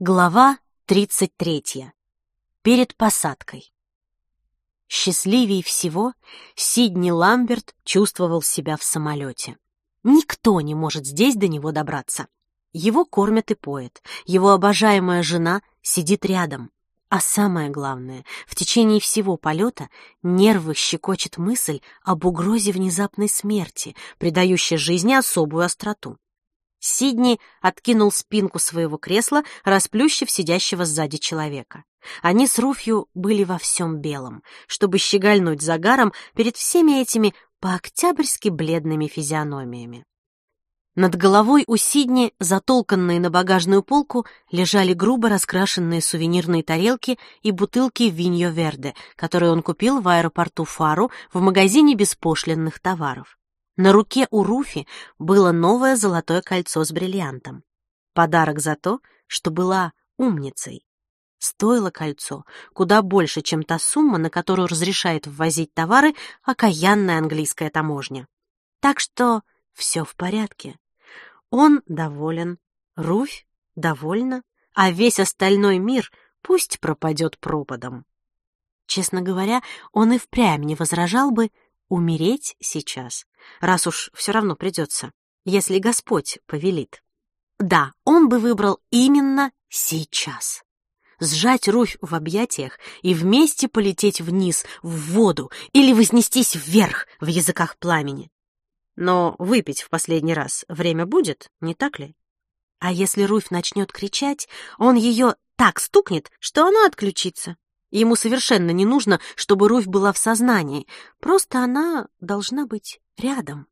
Глава 33. Перед посадкой. Счастливее всего Сидни Ламберт чувствовал себя в самолете. Никто не может здесь до него добраться. Его кормят и поят, его обожаемая жена сидит рядом. А самое главное, в течение всего полета нервы щекочет мысль об угрозе внезапной смерти, придающей жизни особую остроту. Сидни откинул спинку своего кресла, расплющив сидящего сзади человека. Они с Руфью были во всем белом, чтобы щегольнуть загаром перед всеми этими по-октябрьски бледными физиономиями. Над головой у Сидни, затолканные на багажную полку, лежали грубо раскрашенные сувенирные тарелки и бутылки виньо верде, которые он купил в аэропорту Фару в магазине беспошлинных товаров. На руке у Руфи было новое золотое кольцо с бриллиантом. Подарок за то, что была умницей. Стоило кольцо куда больше, чем та сумма, на которую разрешает ввозить товары окаянная английская таможня. Так что все в порядке. Он доволен, Руфь довольна, а весь остальной мир пусть пропадет пропадом. Честно говоря, он и впрямь не возражал бы, умереть сейчас, раз уж все равно придется, если Господь повелит. Да, он бы выбрал именно сейчас. Сжать Руфь в объятиях и вместе полететь вниз, в воду, или вознестись вверх в языках пламени. Но выпить в последний раз время будет, не так ли? А если Руфь начнет кричать, он ее так стукнет, что она отключится. Ему совершенно не нужно, чтобы Руфь была в сознании, просто она должна быть рядом.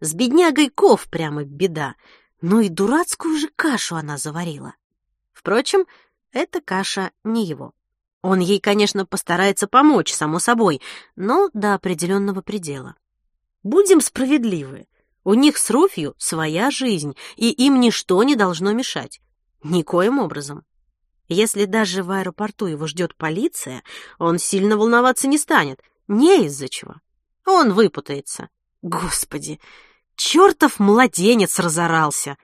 С беднягой Ков прямо беда, ну и дурацкую же кашу она заварила. Впрочем, эта каша не его. Он ей, конечно, постарается помочь, само собой, но до определенного предела. Будем справедливы. У них с Руфью своя жизнь, и им ничто не должно мешать. Никоим образом. Если даже в аэропорту его ждет полиция, он сильно волноваться не станет. Не из-за чего. Он выпутается. Господи, чертов младенец разорался.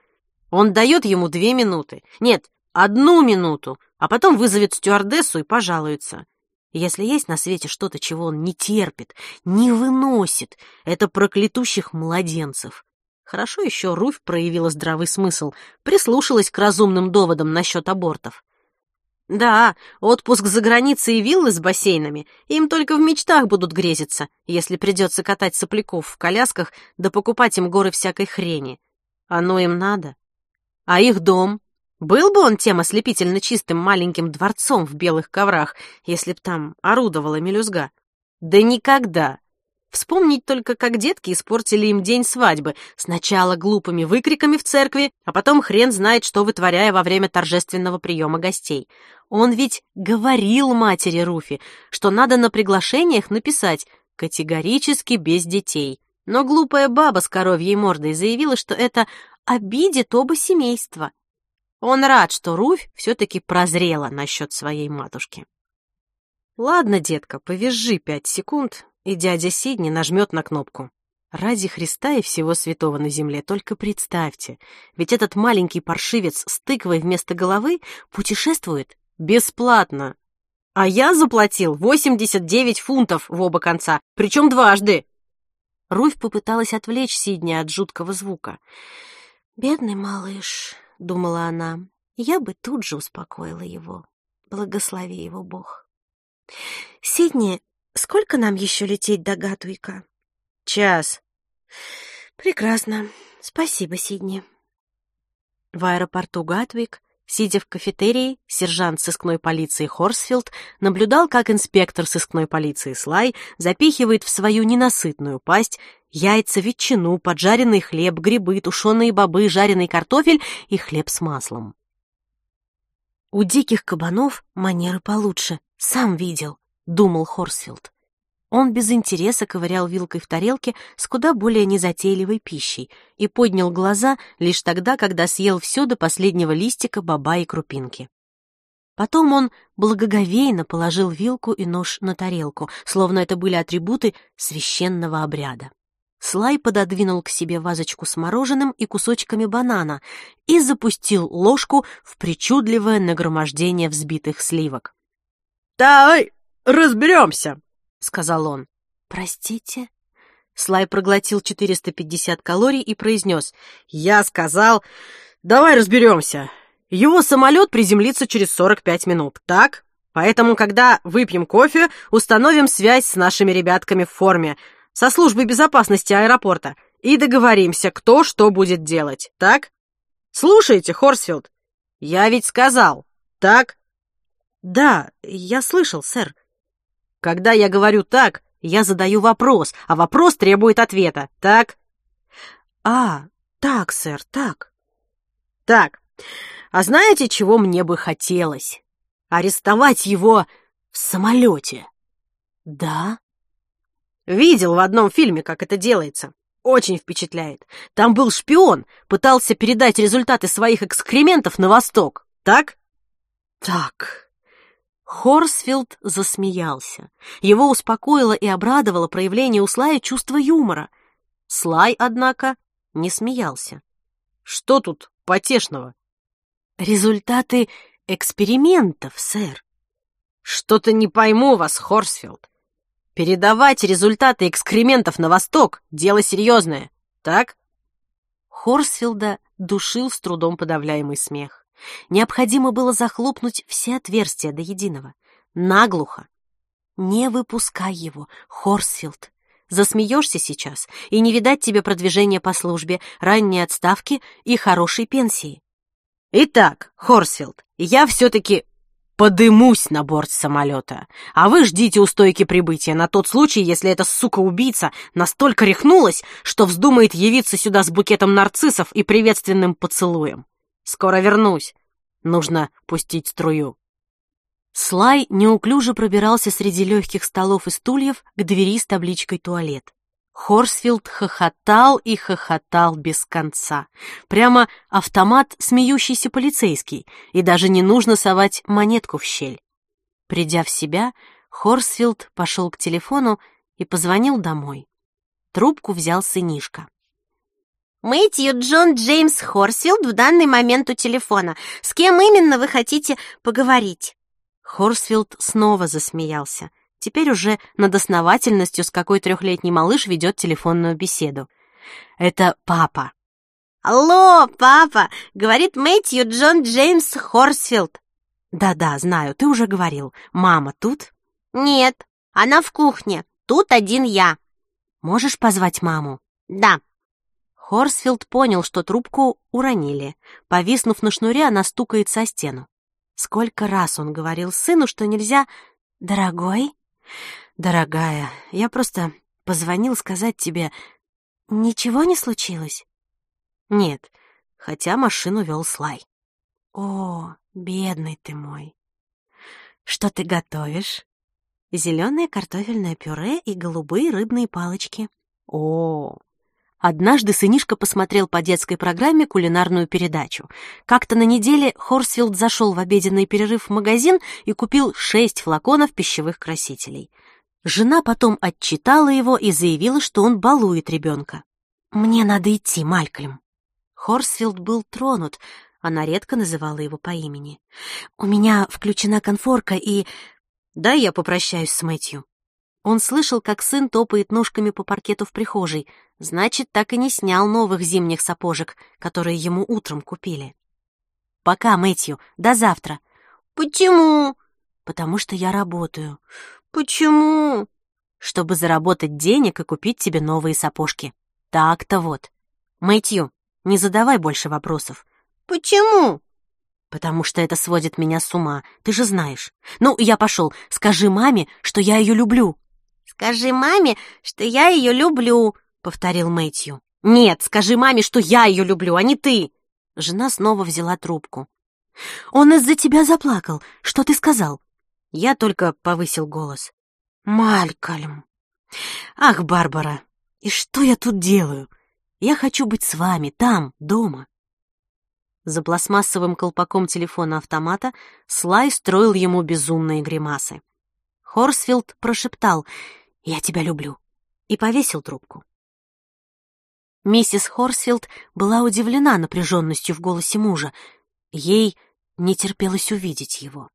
Он дает ему две минуты. Нет, одну минуту, а потом вызовет стюардессу и пожалуется. Если есть на свете что-то, чего он не терпит, не выносит, это проклятущих младенцев. Хорошо еще Руфь проявила здравый смысл, прислушалась к разумным доводам насчет абортов. Да, отпуск за границей и виллы с бассейнами им только в мечтах будут грезиться, если придется катать сопляков в колясках да покупать им горы всякой хрени. Оно им надо. А их дом? Был бы он тем ослепительно чистым маленьким дворцом в белых коврах, если б там орудовала мелюзга? Да никогда. Вспомнить только, как детки испортили им день свадьбы, сначала глупыми выкриками в церкви, а потом хрен знает, что вытворяя во время торжественного приема гостей. Он ведь говорил матери Руфи, что надо на приглашениях написать «категорически без детей». Но глупая баба с коровьей мордой заявила, что это обидит оба семейства. Он рад, что Руфь все-таки прозрела насчет своей матушки. «Ладно, детка, повизжи пять секунд, и дядя Сидни нажмет на кнопку. Ради Христа и всего святого на земле, только представьте, ведь этот маленький паршивец с тыквой вместо головы путешествует бесплатно. А я заплатил 89 фунтов в оба конца, причем дважды. Руфь попыталась отвлечь Сидни от жуткого звука. «Бедный малыш», — думала она, — «я бы тут же успокоила его. Благослови его Бог». «Сидни, Сколько нам еще лететь до Гатуика? Час. Прекрасно. Спасибо, Сидни. В аэропорту Гатвик, сидя в кафетерии, сержант сыскной полиции Хорсфилд наблюдал, как инспектор сыскной полиции Слай запихивает в свою ненасытную пасть яйца, ветчину, поджаренный хлеб, грибы, тушеные бобы, жареный картофель и хлеб с маслом. У диких кабанов манеры получше, сам видел. — думал Хорсфилд. Он без интереса ковырял вилкой в тарелке с куда более незатейливой пищей и поднял глаза лишь тогда, когда съел все до последнего листика, боба и крупинки. Потом он благоговейно положил вилку и нож на тарелку, словно это были атрибуты священного обряда. Слай пододвинул к себе вазочку с мороженым и кусочками банана и запустил ложку в причудливое нагромождение взбитых сливок. «Давай разберемся», — сказал он. «Простите?» Слай проглотил 450 калорий и произнес. «Я сказал, давай разберемся. Его самолет приземлится через 45 минут, так? Поэтому, когда выпьем кофе, установим связь с нашими ребятками в форме, со службой безопасности аэропорта, и договоримся, кто что будет делать, так? Слушайте, Хорсфилд, я ведь сказал, так? Да, я слышал, сэр. Когда я говорю «так», я задаю вопрос, а вопрос требует ответа, так? А, так, сэр, так. Так, а знаете, чего мне бы хотелось? Арестовать его в самолете. Да? Видел в одном фильме, как это делается. Очень впечатляет. Там был шпион, пытался передать результаты своих экскрементов на восток. Так? Так. Хорсфилд засмеялся. Его успокоило и обрадовало проявление у Слая чувства юмора. Слай, однако, не смеялся. Что тут потешного? Результаты экспериментов, сэр. Что-то не пойму вас, Хорсфилд. Передавать результаты экскрементов на восток — дело серьезное, так? Хорсфилда душил с трудом подавляемый смех. Необходимо было захлопнуть все отверстия до единого. Наглухо. Не выпускай его, Хорсфилд. Засмеешься сейчас, и не видать тебе продвижения по службе, ранней отставки и хорошей пенсии. Итак, Хорсфилд, я все-таки подымусь на борт самолета. А вы ждите у стойки прибытия на тот случай, если эта сука-убийца настолько рехнулась, что вздумает явиться сюда с букетом нарциссов и приветственным поцелуем. Скоро вернусь. Нужно пустить струю. Слай неуклюже пробирался среди легких столов и стульев к двери с табличкой «Туалет». Хорсфилд хохотал и хохотал без конца. Прямо автомат смеющийся полицейский, и даже не нужно совать монетку в щель. Придя в себя, Хорсфилд пошел к телефону и позвонил домой. Трубку взял сынишка. «Мэтью Джон Джеймс Хорсфилд в данный момент у телефона. С кем именно вы хотите поговорить?» Хорсфилд снова засмеялся теперь уже над основательностью, с какой трехлетний малыш ведет телефонную беседу. Это папа. «Алло, папа!» — говорит Мэтью Джон Джеймс Хорсфилд. «Да-да, знаю, ты уже говорил. Мама тут?» «Нет, она в кухне. Тут один я». «Можешь позвать маму?» «Да». Хорсфилд понял, что трубку уронили. Повиснув на шнуре, она стукает со стену. Сколько раз он говорил сыну, что нельзя... «Дорогой?» «Дорогая, я просто позвонил сказать тебе, ничего не случилось?» «Нет, хотя машину вел Слай». «О, бедный ты мой!» «Что ты готовишь?» «Зеленое картофельное пюре и голубые рыбные палочки». «О, Однажды сынишка посмотрел по детской программе кулинарную передачу. Как-то на неделе Хорсфилд зашел в обеденный перерыв в магазин и купил шесть флаконов пищевых красителей. Жена потом отчитала его и заявила, что он балует ребенка. «Мне надо идти, Малькольм». Хорсфилд был тронут, она редко называла его по имени. «У меня включена конфорка и...» «Да, я попрощаюсь с Мэтью». Он слышал, как сын топает ножками по паркету в прихожей. Значит, так и не снял новых зимних сапожек, которые ему утром купили. «Пока, Мэтью, до завтра». «Почему?» «Потому что я работаю». «Почему?» «Чтобы заработать денег и купить тебе новые сапожки». Так-то вот. Мэтью, не задавай больше вопросов. «Почему?» «Потому что это сводит меня с ума, ты же знаешь. Ну, я пошел. Скажи маме, что я ее люблю». «Скажи маме, что я ее люблю», — повторил Мэтью. «Нет, скажи маме, что я ее люблю, а не ты!» Жена снова взяла трубку. «Он из-за тебя заплакал. Что ты сказал?» Я только повысил голос. «Малькольм!» «Ах, Барбара, и что я тут делаю? Я хочу быть с вами, там, дома». За пластмассовым колпаком телефона-автомата Слай строил ему безумные гримасы. Хорсфилд прошептал «Я тебя люблю» и повесил трубку. Миссис Хорсфилд была удивлена напряженностью в голосе мужа. Ей не терпелось увидеть его.